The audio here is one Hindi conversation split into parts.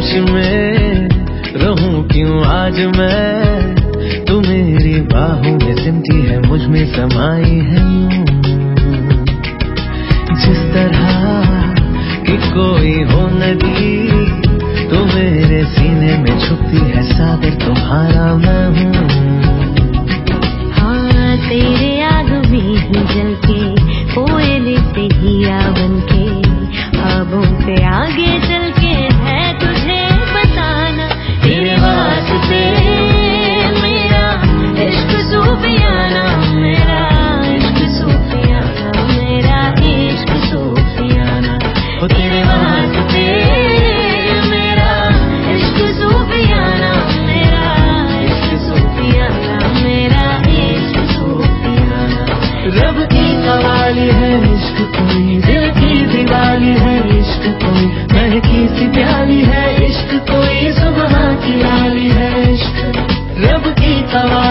तलाश में रहूँ क्यों आज मैं? तू मेरी बाहों में सिमटी है, मुझमें समाई है जिस तरह कि कोई हो नदी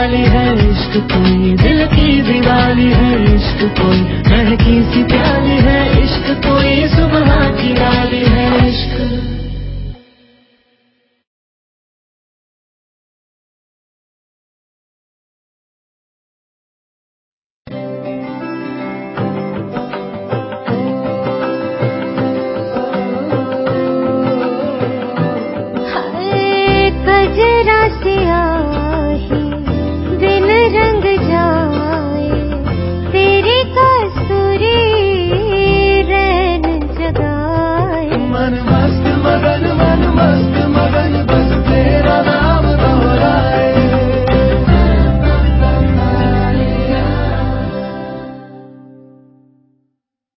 कवाली है इश्क कोई, दिल की दिवाली है इश्क कोई महकी सी प्याली है इश्क कोई, सुबह की लाली है इश्क। कजरा